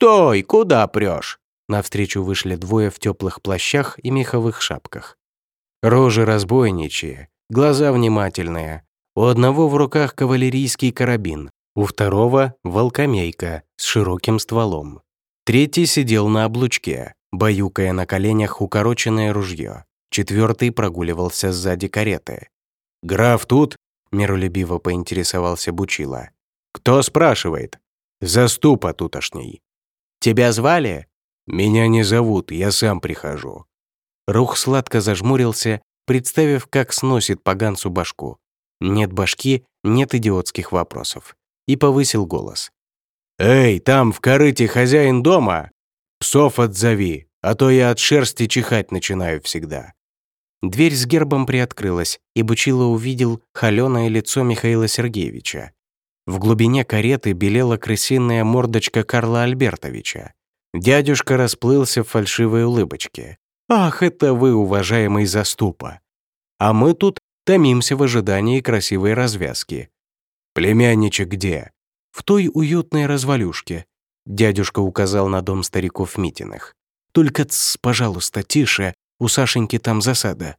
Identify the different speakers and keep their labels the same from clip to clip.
Speaker 1: «Стой! Куда прешь?» Навстречу вышли двое в теплых плащах и меховых шапках. Рожи разбойничьи, глаза внимательные. У одного в руках кавалерийский карабин, у второго — волкомейка с широким стволом. Третий сидел на облучке, баюкая на коленях укороченное ружье. Четвертый прогуливался сзади кареты. «Граф тут?» — миролюбиво поинтересовался Бучила. «Кто спрашивает?» «Заступа тутошний». «Тебя звали?» «Меня не зовут, я сам прихожу». Рух сладко зажмурился, представив, как сносит поганцу башку. Нет башки, нет идиотских вопросов. И повысил голос. «Эй, там в корыте хозяин дома? Псов отзови, а то я от шерсти чихать начинаю всегда». Дверь с гербом приоткрылась, и Бучило увидел холёное лицо Михаила Сергеевича. В глубине кареты белела крысиная мордочка Карла Альбертовича. Дядюшка расплылся в фальшивой улыбочке. «Ах, это вы, уважаемый заступа! А мы тут томимся в ожидании красивой развязки. Племянничек где?» «В той уютной развалюшке», — дядюшка указал на дом стариков Митиных. «Только, тс, пожалуйста, тише, у Сашеньки там засада».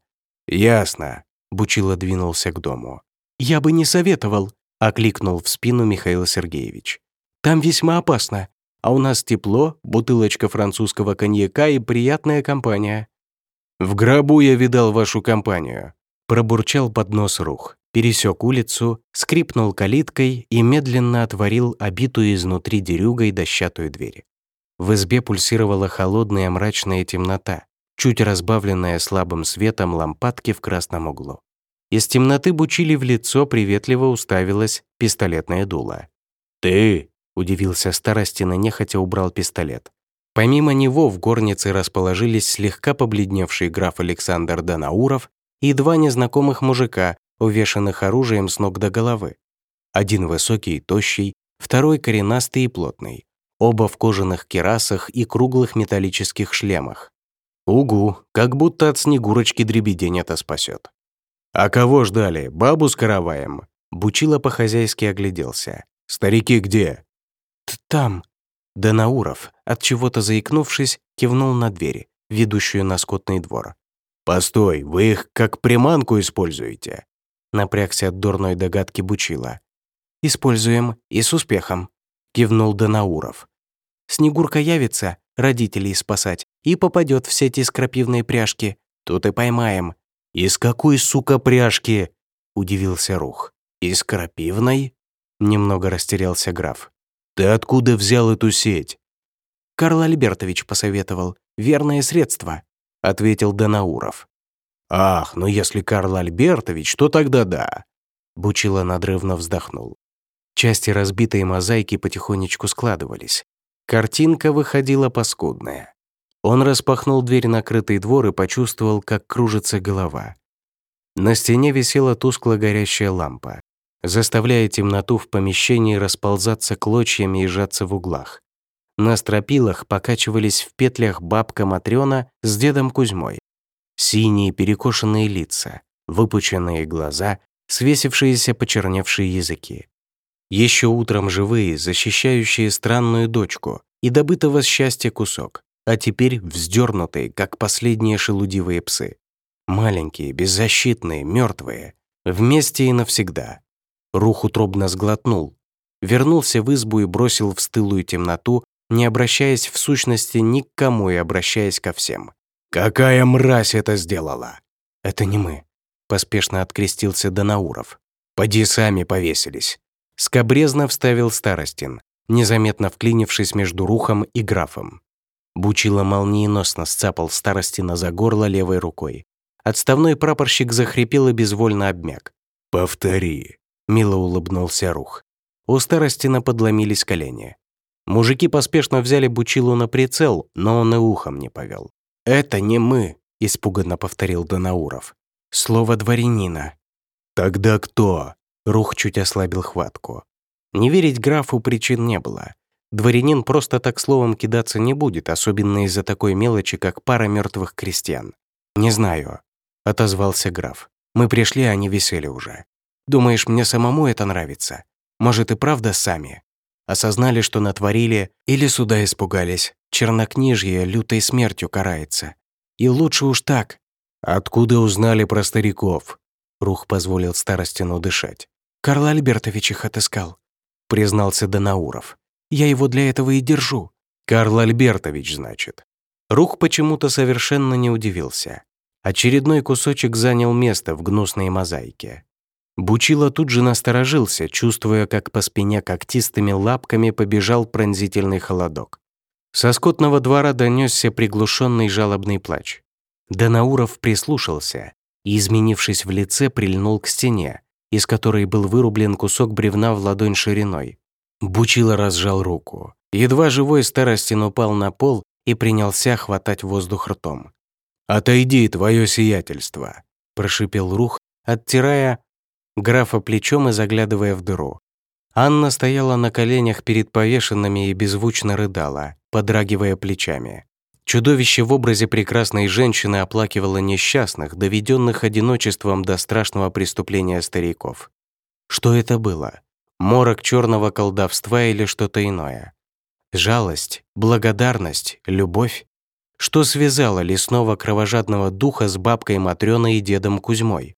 Speaker 1: «Ясно», — Бучило двинулся к дому. «Я бы не советовал», — окликнул в спину Михаил Сергеевич. «Там весьма опасно, а у нас тепло, бутылочка французского коньяка и приятная компания». «В гробу я видал вашу компанию», — пробурчал под нос рух, пересек улицу, скрипнул калиткой и медленно отворил обитую изнутри дерюгой дощатую дверь. В избе пульсировала холодная мрачная темнота, чуть разбавленная слабым светом лампадки в красном углу. Из темноты бучили в лицо приветливо уставилась пистолетная дуло. «Ты!» — удивился Старостина, нехотя убрал пистолет. Помимо него в горнице расположились слегка побледневший граф Александр Данауров и два незнакомых мужика, увешанных оружием с ног до головы. Один высокий и тощий, второй коренастый и плотный, оба в кожаных керасах и круглых металлических шлемах. Угу, как будто от Снегурочки дребедень это спасет. А кого ждали? Бабу с караваем? Бучило по-хозяйски огляделся. Старики где? Т там. Данауров, от чего-то заикнувшись, кивнул на дверь, ведущую на скотный двор. «Постой, вы их как приманку используете?» Напрягся от дурной догадки Бучила. «Используем, и с успехом», — кивнул Данауров. «Снегурка явится, родителей спасать, и попадет в сети из крапивной пряжки. Тут и поймаем». «Из какой, сука, пряжки?» — удивился Рух. «Из крапивной?» — немного растерялся граф. «Ты откуда взял эту сеть?» «Карл Альбертович посоветовал. Верное средство», — ответил Данауров. «Ах, ну если Карл Альбертович, то тогда да», — Бучило надрывно вздохнул. Части разбитой мозаики потихонечку складывались. Картинка выходила паскудная. Он распахнул дверь на крытый двор и почувствовал, как кружится голова. На стене висела тускло горящая лампа, заставляя темноту в помещении расползаться клочьями и сжаться в углах. На стропилах покачивались в петлях бабка Матрёна с дедом Кузьмой. Синие перекошенные лица, выпученные глаза, свесившиеся почерневшие языки. Еще утром живые, защищающие странную дочку и добытого счастья кусок а теперь вздернутые, как последние шелудивые псы. Маленькие, беззащитные, мертвые, вместе и навсегда. Рух утробно сглотнул, вернулся в избу и бросил в стылую темноту, не обращаясь в сущности ни к кому и обращаясь ко всем. «Какая мразь это сделала?» «Это не мы», — поспешно открестился Данауров. «Поди сами повесились». Скобрезно вставил Старостин, незаметно вклинившись между Рухом и графом. Бучило молниеносно сцапал старостина за горло левой рукой. Отставной прапорщик захрипел и безвольно обмяк. «Повтори», — мило улыбнулся Рух. У старостина подломились колени. Мужики поспешно взяли Бучилу на прицел, но он и ухом не повел. «Это не мы», — испуганно повторил Донауров. «Слово дворянина». «Тогда кто?» Рух чуть ослабил хватку. Не верить графу причин не было. Дворянин просто так словом кидаться не будет, особенно из-за такой мелочи, как пара мертвых крестьян. «Не знаю», — отозвался граф. «Мы пришли, они висели уже. Думаешь, мне самому это нравится? Может, и правда сами?» осознали, что натворили, или суда испугались. Чернокнижье лютой смертью карается. И лучше уж так. Откуда узнали про стариков? Рух позволил старостину дышать. Карл Альбертович их отыскал, признался Данауров. Я его для этого и держу. Карл Альбертович, значит. Рух почему-то совершенно не удивился. Очередной кусочек занял место в гнусной мозаике. Бучила тут же насторожился, чувствуя, как по спине когтистыми лапками побежал пронзительный холодок. Со скотного двора донесся приглушенный жалобный плач. Данауров прислушался и, изменившись в лице, прильнул к стене, из которой был вырублен кусок бревна в ладонь шириной. Бучила разжал руку. Едва живой Старостин упал на пол и принялся хватать воздух ртом. «Отойди, твое сиятельство!» – прошипел Рух, оттирая графа плечом и заглядывая в дыру. Анна стояла на коленях перед повешенными и беззвучно рыдала, подрагивая плечами. Чудовище в образе прекрасной женщины оплакивало несчастных, доведенных одиночеством до страшного преступления стариков. Что это было? Морок черного колдовства или что-то иное? Жалость, благодарность, любовь? Что связало лесного кровожадного духа с бабкой Матрёной и дедом Кузьмой?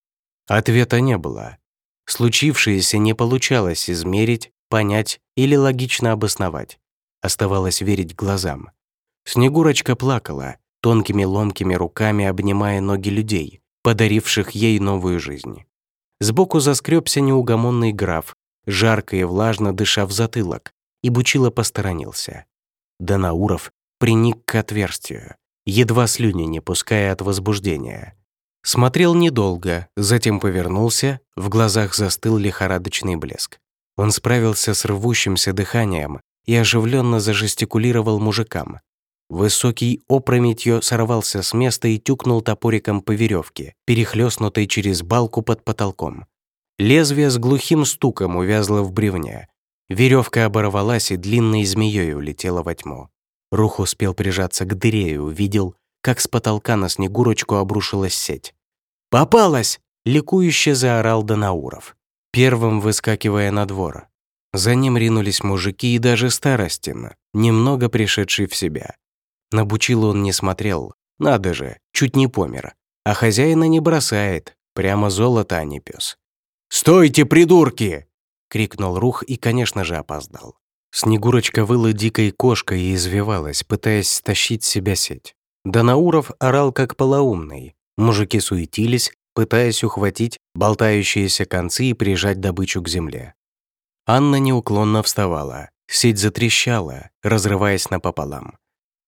Speaker 1: Ответа не было. Случившееся не получалось измерить, понять или логично обосновать. Оставалось верить глазам. Снегурочка плакала, тонкими ломкими руками обнимая ноги людей, подаривших ей новую жизнь. Сбоку заскребся неугомонный граф, жарко и влажно дыша в затылок, и Бучило посторонился. Данауров приник к отверстию, едва слюни не пуская от возбуждения. Смотрел недолго, затем повернулся, в глазах застыл лихорадочный блеск. Он справился с рвущимся дыханием и оживленно зажестикулировал мужикам, Высокий опрометью сорвался с места и тюкнул топориком по веревке, перехлестнутой через балку под потолком. Лезвие с глухим стуком увязло в бревне. Веревка оборвалась и длинной змеей улетела во тьму. Рух успел прижаться к дыре и увидел, как с потолка на Снегурочку обрушилась сеть. «Попалась!» — ликующе заорал Данауров, первым выскакивая на двор. За ним ринулись мужики и даже старостина, немного пришедший в себя. На Бучилу он не смотрел. Надо же, чуть не помер. А хозяина не бросает. Прямо золото, а не пес. «Стойте, придурки!» — крикнул Рух и, конечно же, опоздал. Снегурочка выла дикой кошкой и извивалась, пытаясь стащить с себя сеть. Данауров орал как полоумный. Мужики суетились, пытаясь ухватить болтающиеся концы и прижать добычу к земле. Анна неуклонно вставала. Сеть затрещала, разрываясь напополам.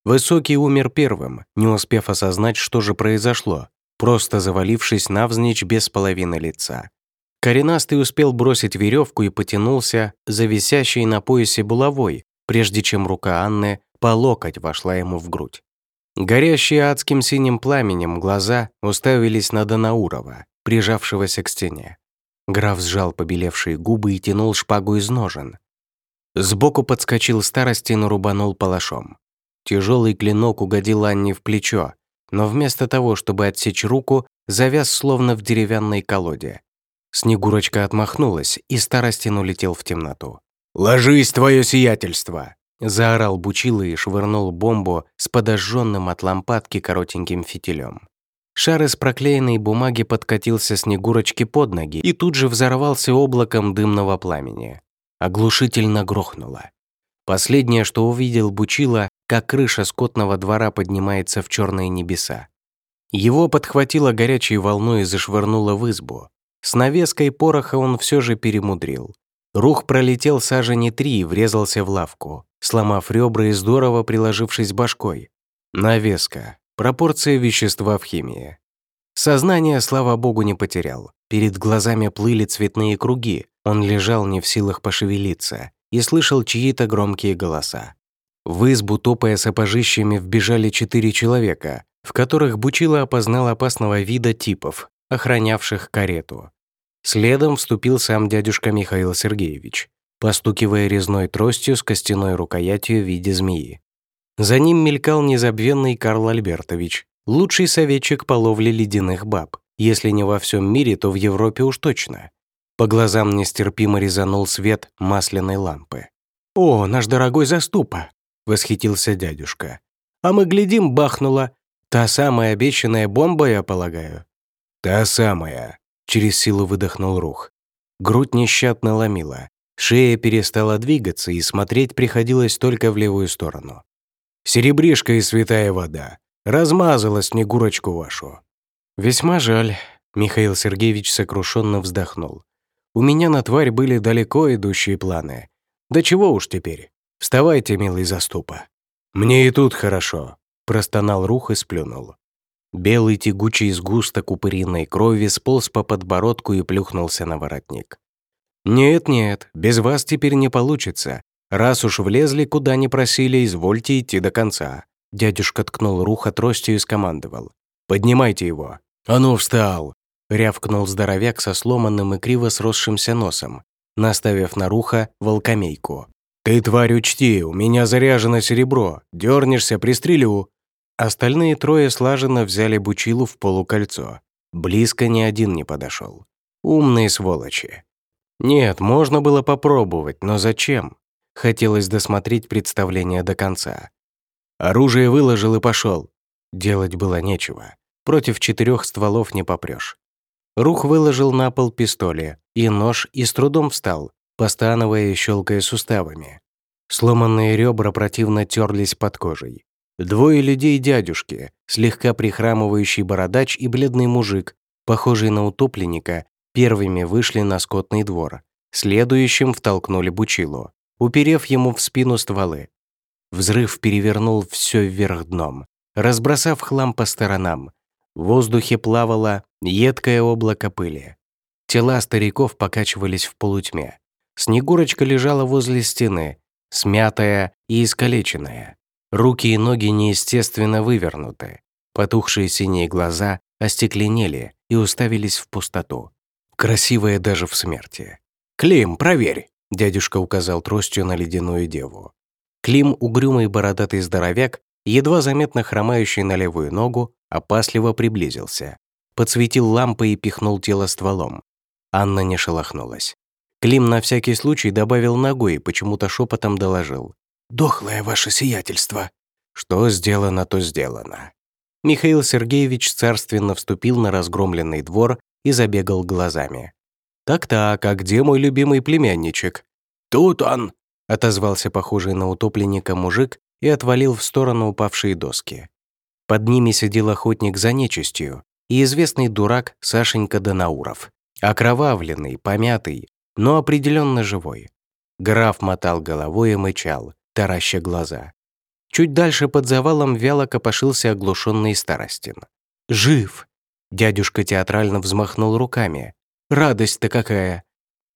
Speaker 1: Высокий умер первым, не успев осознать, что же произошло, просто завалившись навзничь без половины лица. Коренастый успел бросить веревку и потянулся за висящей на поясе булавой, прежде чем рука Анны по локоть вошла ему в грудь. Горящие адским синим пламенем глаза уставились на Данаурова, прижавшегося к стене. Граф сжал побелевшие губы и тянул шпагу из ножен. Сбоку подскочил старостин и рубанул палашом. Тяжелый клинок угодил Анне в плечо, но вместо того, чтобы отсечь руку, завяз словно в деревянной колоде. Снегурочка отмахнулась, и Старостин улетел в темноту. «Ложись, твое сиятельство!» Заорал Бучило и швырнул бомбу с подожженным от лампадки коротеньким фитилем. Шар из проклеенной бумаги подкатился Снегурочке под ноги и тут же взорвался облаком дымного пламени. Оглушительно грохнуло. Последнее, что увидел Бучило, как крыша скотного двора поднимается в черные небеса. Его подхватило горячей волной и зашвырнуло в избу. С навеской пороха он все же перемудрил. Рух пролетел сажени три и врезался в лавку, сломав ребра и здорово приложившись башкой. Навеска. Пропорция вещества в химии. Сознание, слава богу, не потерял. Перед глазами плыли цветные круги. Он лежал не в силах пошевелиться и слышал чьи-то громкие голоса. В избу, топая сапожищами, вбежали четыре человека, в которых Бучило опознал опасного вида типов, охранявших карету. Следом вступил сам дядюшка Михаил Сергеевич, постукивая резной тростью с костяной рукоятью в виде змеи. За ним мелькал незабвенный Карл Альбертович, лучший советчик по ловле ледяных баб, если не во всем мире, то в Европе уж точно. По глазам нестерпимо резанул свет масляной лампы. «О, наш дорогой заступа!» — восхитился дядюшка. «А мы глядим, бахнула. Та самая обещанная бомба, я полагаю». «Та самая», — через силу выдохнул Рух. Грудь нещадно ломила. Шея перестала двигаться, и смотреть приходилось только в левую сторону. «Серебришка и святая вода. Размазала снегурочку вашу». «Весьма жаль», — Михаил Сергеевич сокрушенно вздохнул. «У меня на тварь были далеко идущие планы. Да чего уж теперь. Вставайте, милый заступа». «Мне и тут хорошо», — простонал Рух и сплюнул. Белый тягучий сгусток упыриной крови сполз по подбородку и плюхнулся на воротник. «Нет-нет, без вас теперь не получится. Раз уж влезли, куда не просили, извольте идти до конца». Дядюшка ткнул Руха тростью и скомандовал. «Поднимайте его». «А ну, встал!» рявкнул здоровяк со сломанным и криво сросшимся носом, наставив на Руха волкомейку. «Ты, тварь, учти, у меня заряжено серебро. Дернешься, пристрелю». Остальные трое слаженно взяли Бучилу в полукольцо. Близко ни один не подошел. Умные сволочи. Нет, можно было попробовать, но зачем? Хотелось досмотреть представление до конца. Оружие выложил и пошел. Делать было нечего. Против четырех стволов не попрешь. Рух выложил на пол пистоли и нож и с трудом встал, постановая и щелкая суставами. Сломанные ребра противно терлись под кожей. Двое людей дядюшки, слегка прихрамывающий бородач и бледный мужик, похожий на утопленника, первыми вышли на скотный двор. Следующим втолкнули Бучилу, уперев ему в спину стволы. Взрыв перевернул все вверх дном, разбросав хлам по сторонам. В воздухе плавало едкое облако пыли. Тела стариков покачивались в полутьме. Снегурочка лежала возле стены, смятая и искалеченная. Руки и ноги неестественно вывернуты. Потухшие синие глаза остекленели и уставились в пустоту. Красивая даже в смерти. «Клим, проверь!» – дядюшка указал тростью на ледяную деву. Клим, угрюмый бородатый здоровяк, едва заметно хромающий на левую ногу, опасливо приблизился. Подсветил лампой и пихнул тело стволом. Анна не шелохнулась. Клим на всякий случай добавил ногой и почему-то шепотом доложил. «Дохлое ваше сиятельство!» Что сделано, то сделано. Михаил Сергеевич царственно вступил на разгромленный двор и забегал глазами. «Так-так, а где мой любимый племянничек?» «Тут он!» — отозвался похожий на утопленника мужик и отвалил в сторону упавшие доски. Под ними сидел охотник за нечистью и известный дурак Сашенька Данауров. Окровавленный, помятый, но определенно живой. Граф мотал головой и мычал, тараща глаза. Чуть дальше под завалом вяло копошился оглушенный Старостин. «Жив!» Дядюшка театрально взмахнул руками. «Радость-то какая!»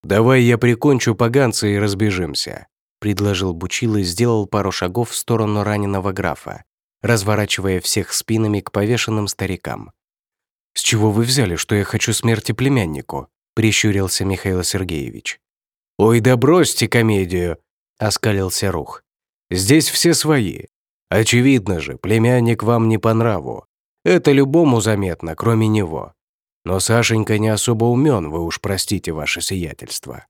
Speaker 1: «Давай я прикончу поганца и разбежимся», предложил Бучил и сделал пару шагов в сторону раненого графа, разворачивая всех спинами к повешенным старикам. «С чего вы взяли, что я хочу смерти племяннику?» прищурился Михаил Сергеевич. «Ой, да бросьте комедию!» — оскалился Рух. «Здесь все свои. Очевидно же, племянник вам не по нраву. Это любому заметно, кроме него. Но Сашенька не особо умен, вы уж простите ваше сиятельство».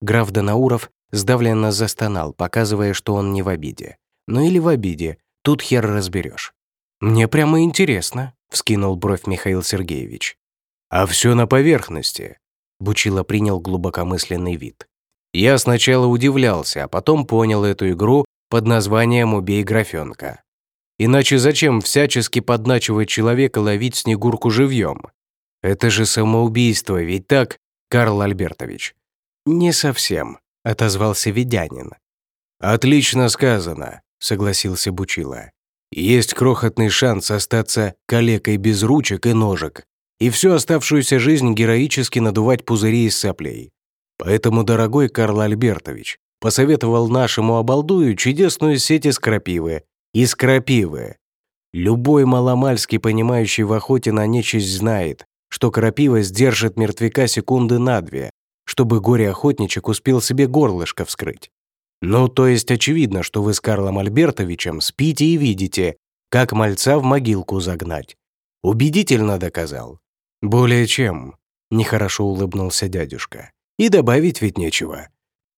Speaker 1: Граф Данауров сдавленно застонал, показывая, что он не в обиде. Ну или в обиде, тут хер разберешь. «Мне прямо интересно», — вскинул бровь Михаил Сергеевич. «А все на поверхности», — Бучило принял глубокомысленный вид. «Я сначала удивлялся, а потом понял эту игру под названием «Убей графенка». Иначе зачем всячески подначивать человека ловить Снегурку живьем? Это же самоубийство, ведь так, Карл Альбертович?» «Не совсем», — отозвался Ведянин. «Отлично сказано», — согласился Бучило. «Есть крохотный шанс остаться калекой без ручек и ножек и всю оставшуюся жизнь героически надувать пузыри из соплей. Поэтому, дорогой Карл Альбертович, посоветовал нашему обалдую чудесную сеть из крапивы. Из крапивы. Любой маломальский понимающий в охоте на нечисть знает, что крапива сдержит мертвяка секунды на две, чтобы горе-охотничек успел себе горлышко вскрыть. Ну, то есть очевидно, что вы с Карлом Альбертовичем спите и видите, как мальца в могилку загнать. Убедительно доказал. «Более чем», — нехорошо улыбнулся дядюшка. «И добавить ведь нечего.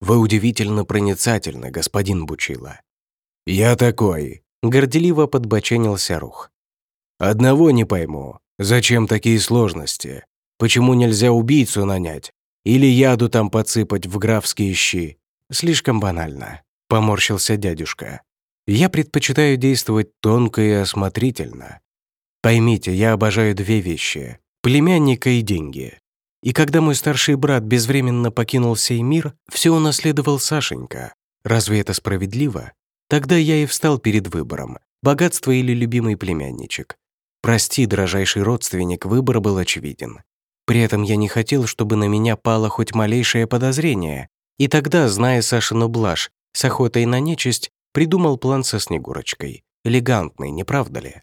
Speaker 1: Вы удивительно проницательны, господин Бучила». «Я такой», — горделиво подбоченился Рух. «Одного не пойму. Зачем такие сложности? Почему нельзя убийцу нанять? Или яду там подсыпать в графские щи? Слишком банально», — поморщился дядюшка. «Я предпочитаю действовать тонко и осмотрительно. Поймите, я обожаю две вещи — племянника и деньги. И когда мой старший брат безвременно покинул сей мир, все унаследовал Сашенька. Разве это справедливо? Тогда я и встал перед выбором – богатство или любимый племянничек. Прости, дрожайший родственник, выбор был очевиден. При этом я не хотел, чтобы на меня пало хоть малейшее подозрение. И тогда, зная Сашину блажь, с охотой на нечисть, придумал план со Снегурочкой. Элегантный, не правда ли?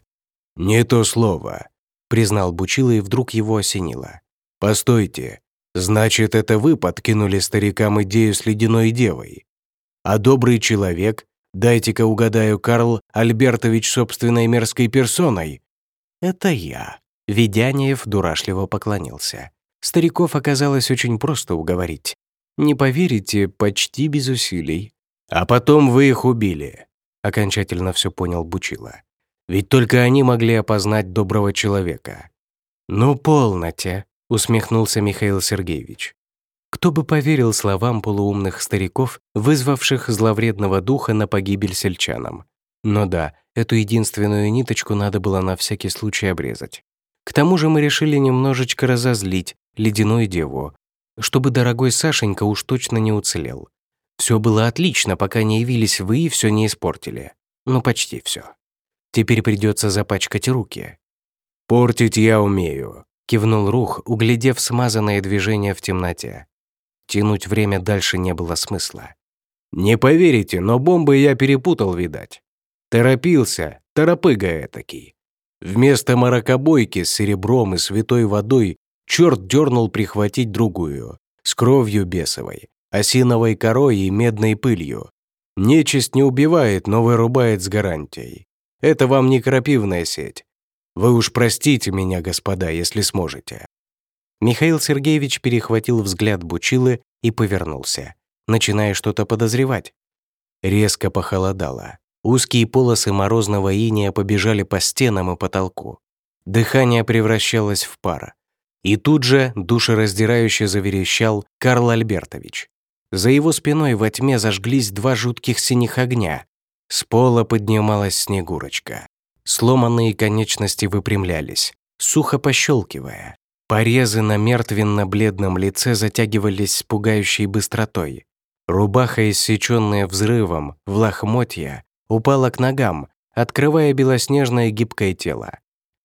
Speaker 1: «Не то слово», — признал Бучила, и вдруг его осенило. «Постойте, значит, это вы подкинули старикам идею с ледяной девой? А добрый человек, дайте-ка угадаю, Карл Альбертович собственной мерзкой персоной?» «Это я», — Ведяниев дурашливо поклонился. Стариков оказалось очень просто уговорить. Не поверите, почти без усилий. «А потом вы их убили», — окончательно все понял Бучила. «Ведь только они могли опознать доброго человека». «Ну, полноте», усмехнулся Михаил Сергеевич. Кто бы поверил словам полуумных стариков, вызвавших зловредного духа на погибель сельчанам. Но да, эту единственную ниточку надо было на всякий случай обрезать. К тому же мы решили немножечко разозлить ледяную деву, чтобы дорогой Сашенька уж точно не уцелел. Все было отлично, пока не явились вы и все не испортили. Ну, почти все. Теперь придется запачкать руки. «Портить я умею», Кивнул Рух, углядев смазанное движение в темноте. Тянуть время дальше не было смысла. «Не поверите, но бомбы я перепутал, видать. Торопился, торопыга этакий. Вместо маракобойки с серебром и святой водой черт дернул прихватить другую, с кровью бесовой, осиновой корой и медной пылью. Нечисть не убивает, но вырубает с гарантией. Это вам не крапивная сеть, вы уж простите меня, господа, если сможете». Михаил Сергеевич перехватил взгляд Бучилы и повернулся, начиная что-то подозревать. Резко похолодало. Узкие полосы морозного иния побежали по стенам и потолку. Дыхание превращалось в пар. И тут же душераздирающе заверещал Карл Альбертович. За его спиной во тьме зажглись два жутких синих огня. С пола поднималась Снегурочка. Сломанные конечности выпрямлялись, сухо пощелкивая. Порезы на мертвенно-бледном лице затягивались с пугающей быстротой. Рубаха, иссеченная взрывом, в лохмотья, упала к ногам, открывая белоснежное гибкое тело.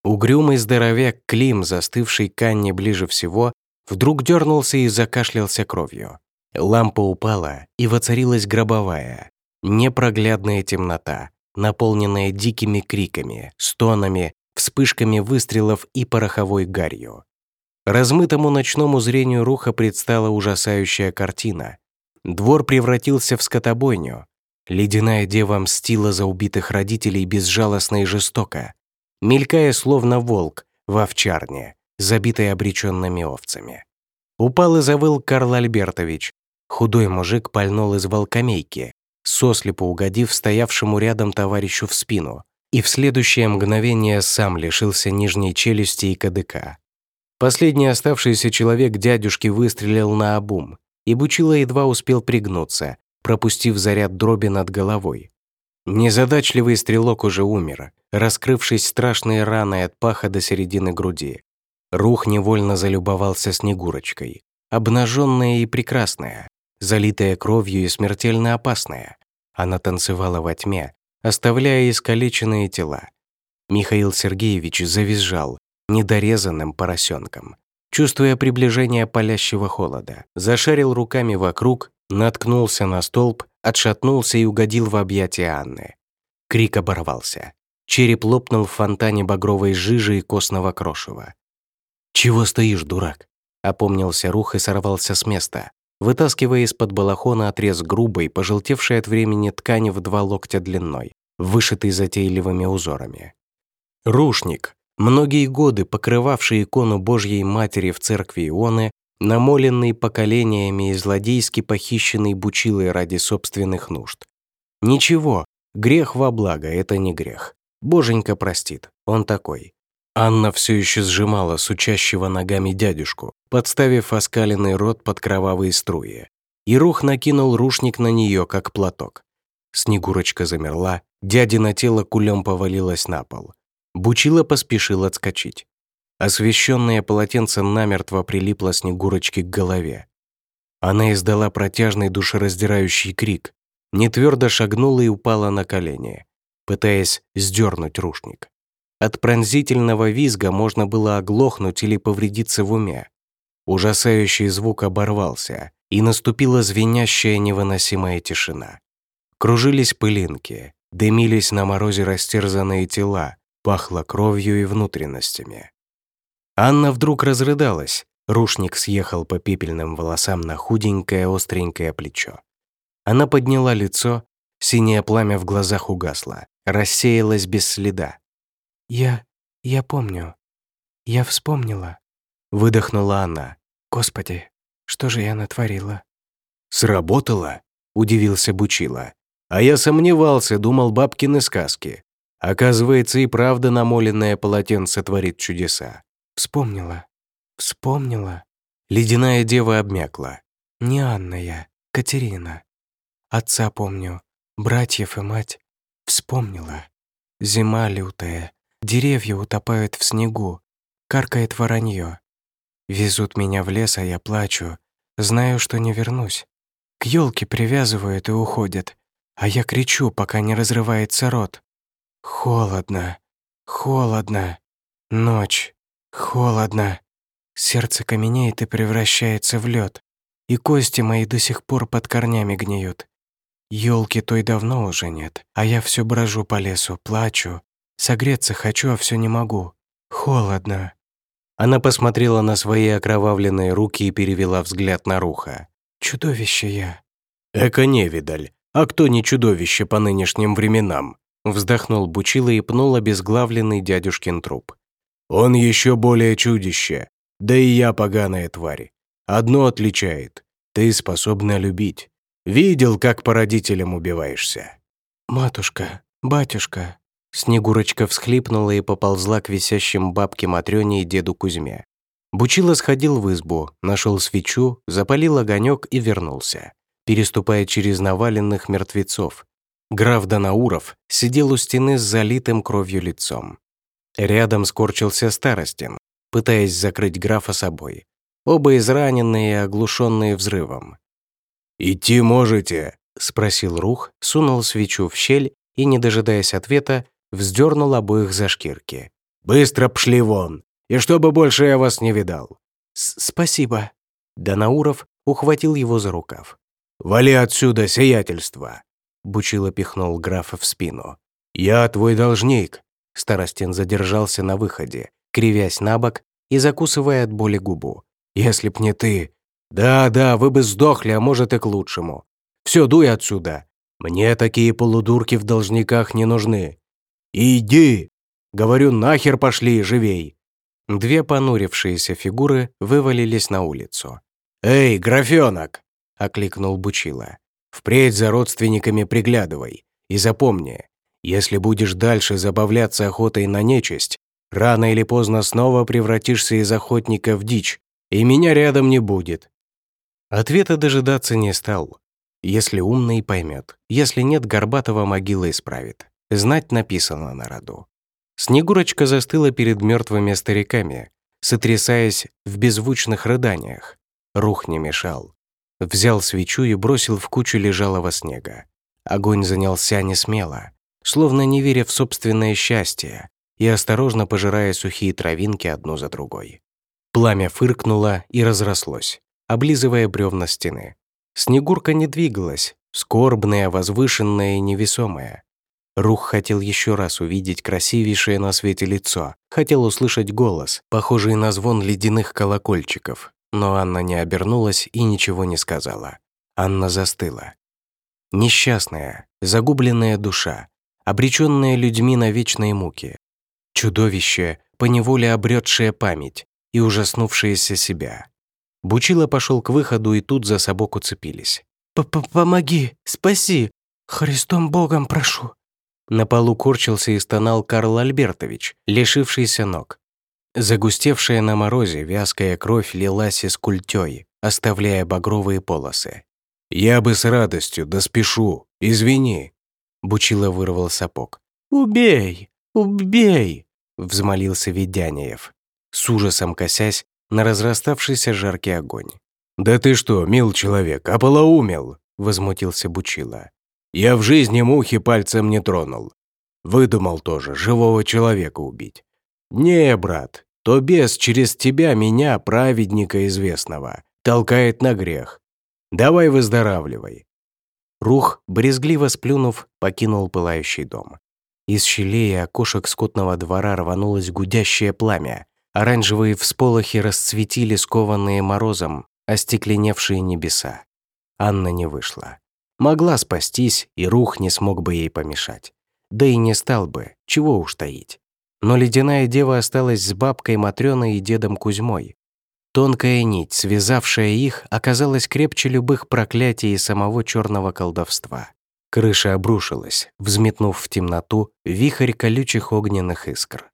Speaker 1: Угрюмый здоровяк Клим, застывший к Анне ближе всего, вдруг дернулся и закашлялся кровью. Лампа упала, и воцарилась гробовая, непроглядная темнота, наполненная дикими криками, стонами, вспышками выстрелов и пороховой гарью. Размытому ночному зрению Руха предстала ужасающая картина. Двор превратился в скотобойню. Ледяная дева мстила за убитых родителей безжалостно и жестоко, мелькая словно волк в овчарне, забитой обреченными овцами. Упал и завыл Карл Альбертович. Худой мужик пальнул из волкомейки, сослепо угодив стоявшему рядом товарищу в спину, и в следующее мгновение сам лишился нижней челюсти и кадыка. Последний оставшийся человек дядюшки выстрелил на обум, и Бучила едва успел пригнуться, пропустив заряд дроби над головой. Незадачливый стрелок уже умер, раскрывшись страшной раной от паха до середины груди. Рух невольно залюбовался Снегурочкой, обнаженная и прекрасная, залитая кровью и смертельно опасная. Она танцевала во тьме, оставляя искалеченные тела. Михаил Сергеевич завизжал недорезанным поросенком, чувствуя приближение палящего холода. Зашарил руками вокруг, наткнулся на столб, отшатнулся и угодил в объятия Анны. Крик оборвался. Череп лопнул в фонтане багровой жижи и костного крошева. «Чего стоишь, дурак?» Опомнился Рух и сорвался с места, вытаскивая из-под балахона отрез грубой, пожелтевшей от времени ткани в два локтя длиной, вышитый затейливыми узорами. Рушник, многие годы покрывавший икону Божьей Матери в церкви Ионы, намоленный поколениями и злодейски похищенный бучилой ради собственных нужд. Ничего, грех во благо — это не грех. Боженька простит, он такой. Анна все еще сжимала сучащего ногами дядюшку, подставив оскаленный рот под кровавые струи. И рух накинул рушник на нее, как платок. Снегурочка замерла, дядина тело кулем повалилось на пол. Бучила поспешил отскочить. Освещенное полотенце намертво прилипло Снегурочке к голове. Она издала протяжный душераздирающий крик, нетвердо шагнула и упала на колени, пытаясь сдернуть рушник. От пронзительного визга можно было оглохнуть или повредиться в уме. Ужасающий звук оборвался, и наступила звенящая невыносимая тишина. Кружились пылинки, дымились на морозе растерзанные тела, пахло кровью и внутренностями. Анна вдруг разрыдалась, рушник съехал по пепельным волосам на худенькое остренькое плечо. Она подняла лицо, синее пламя в глазах угасло, рассеялось без следа.
Speaker 2: «Я... я помню. Я вспомнила», —
Speaker 1: выдохнула она.
Speaker 2: «Господи, что же я натворила?»
Speaker 1: «Сработало?» — удивился Бучила. «А я сомневался, думал бабкины сказки. Оказывается, и правда намоленное полотенце творит чудеса».
Speaker 2: «Вспомнила. Вспомнила».
Speaker 1: Ледяная дева обмякла.
Speaker 2: «Не Анна я, Катерина. Отца помню, братьев и мать. Вспомнила. Зима лютая, Деревья утопают в снегу, каркает воронье. Везут меня в лес, а я плачу. Знаю, что не вернусь. К елке привязывают и уходят, а я кричу, пока не разрывается рот. Холодно, холодно. Ночь, холодно. Сердце каменеет и превращается в лед, и кости мои до сих пор под корнями гниют. Ёлки той давно уже нет, а я все брожу по лесу, плачу, Согреться хочу, а все не могу. Холодно».
Speaker 1: Она посмотрела на свои окровавленные руки и перевела взгляд на Руха.
Speaker 2: «Чудовище я».
Speaker 1: «Эко невидаль. А кто не чудовище по нынешним временам?» Вздохнул Бучила и пнул обезглавленный дядюшкин труп. «Он еще более чудище. Да и я поганая тварь. Одно отличает. Ты способна любить. Видел, как по родителям убиваешься?»
Speaker 2: «Матушка, батюшка»,
Speaker 1: Снегурочка всхлипнула и поползла к висящим бабке Матрёне и деду Кузьме. Бучила сходил в избу, нашел свечу, запалил огонек и вернулся, переступая через наваленных мертвецов. Граф Данауров сидел у стены с залитым кровью лицом. Рядом скорчился Старостин, пытаясь закрыть графа собой. Оба израненные и оглушенные взрывом. «Идти можете?» — спросил Рух, сунул свечу в щель и, не дожидаясь ответа, вздернул обоих за шкирки. «Быстро пшли вон! И чтобы больше я вас не видал!»
Speaker 2: «Спасибо!»
Speaker 1: Данауров ухватил его за рукав. «Вали отсюда, сиятельство!» Бучило пихнул графа в спину. «Я твой должник!» Старостин задержался на выходе, кривясь на бок и закусывая от боли губу. «Если б не ты...» «Да-да, вы бы сдохли, а может и к лучшему. Все, дуй отсюда. Мне такие полудурки в должниках не нужны. «Иди!» Говорю, нахер пошли, живей!» Две понурившиеся фигуры вывалились на улицу. «Эй, графёнок!» — окликнул Бучила. «Впредь за родственниками приглядывай. И запомни, если будешь дальше забавляться охотой на нечисть, рано или поздно снова превратишься из охотника в дичь, и меня рядом не будет». Ответа дожидаться не стал. Если умный поймет, если нет, Горбатова могила исправит. Знать написано на роду. Снегурочка застыла перед мертвыми стариками, сотрясаясь в беззвучных рыданиях. Рух не мешал. Взял свечу и бросил в кучу лежалого снега. Огонь занялся не смело, словно не веря в собственное счастье и осторожно пожирая сухие травинки одну за другой. Пламя фыркнуло и разрослось, облизывая бревна стены. Снегурка не двигалась, скорбная, возвышенная и невесомая. Рух хотел еще раз увидеть красивейшее на свете лицо, хотел услышать голос, похожий на звон ледяных колокольчиков, но Анна не обернулась и ничего не сказала. Анна застыла. Несчастная, загубленная душа, обреченная людьми на вечные муки. Чудовище, поневоле обретшее память и ужаснувшееся себя. Бучила пошел к выходу, и тут за собак уцепились.
Speaker 2: П -п «Помоги, спаси! Христом Богом прошу!»
Speaker 1: На полу корчился и стонал Карл Альбертович, лишившийся ног. Загустевшая на морозе вязкая кровь лилась из культёй, оставляя багровые полосы. «Я бы с радостью, да спешу, извини!» Бучила вырвал сапог.
Speaker 2: «Убей! Убей!»
Speaker 1: — взмолился Ведяниев, с ужасом косясь на разраставшийся жаркий огонь. «Да ты что, мил человек, ополоумел!» — возмутился Бучила. «Я в жизни мухи пальцем не тронул. Выдумал тоже живого человека убить. Не, брат, то бес через тебя меня, праведника известного, толкает на грех. Давай выздоравливай». Рух, брезгливо сплюнув, покинул пылающий дом. Из щелей и окошек скотного двора рванулось гудящее пламя. Оранжевые всполохи расцветили скованные морозом, остекленевшие небеса. Анна не вышла. Могла спастись, и Рух не смог бы ей помешать. Да и не стал бы, чего уж таить. Но ледяная дева осталась с бабкой Матрёной и дедом Кузьмой. Тонкая нить, связавшая их, оказалась крепче любых проклятий и самого черного колдовства. Крыша обрушилась, взметнув в темноту вихрь колючих огненных искр.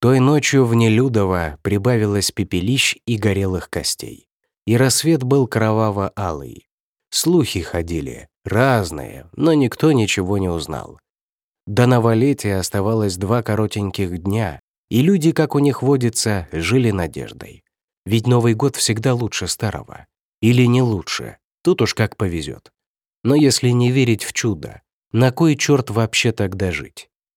Speaker 1: Той ночью в Нелюдово прибавилось пепелищ и горелых костей. И рассвет был кроваво-алый. Слухи ходили, разные, но никто ничего не узнал. До новолетия оставалось два коротеньких дня, и люди, как у них водится, жили надеждой. Ведь Новый год всегда лучше старого. Или не лучше, тут уж как повезет. Но если не верить в чудо, на кой черт вообще тогда жить?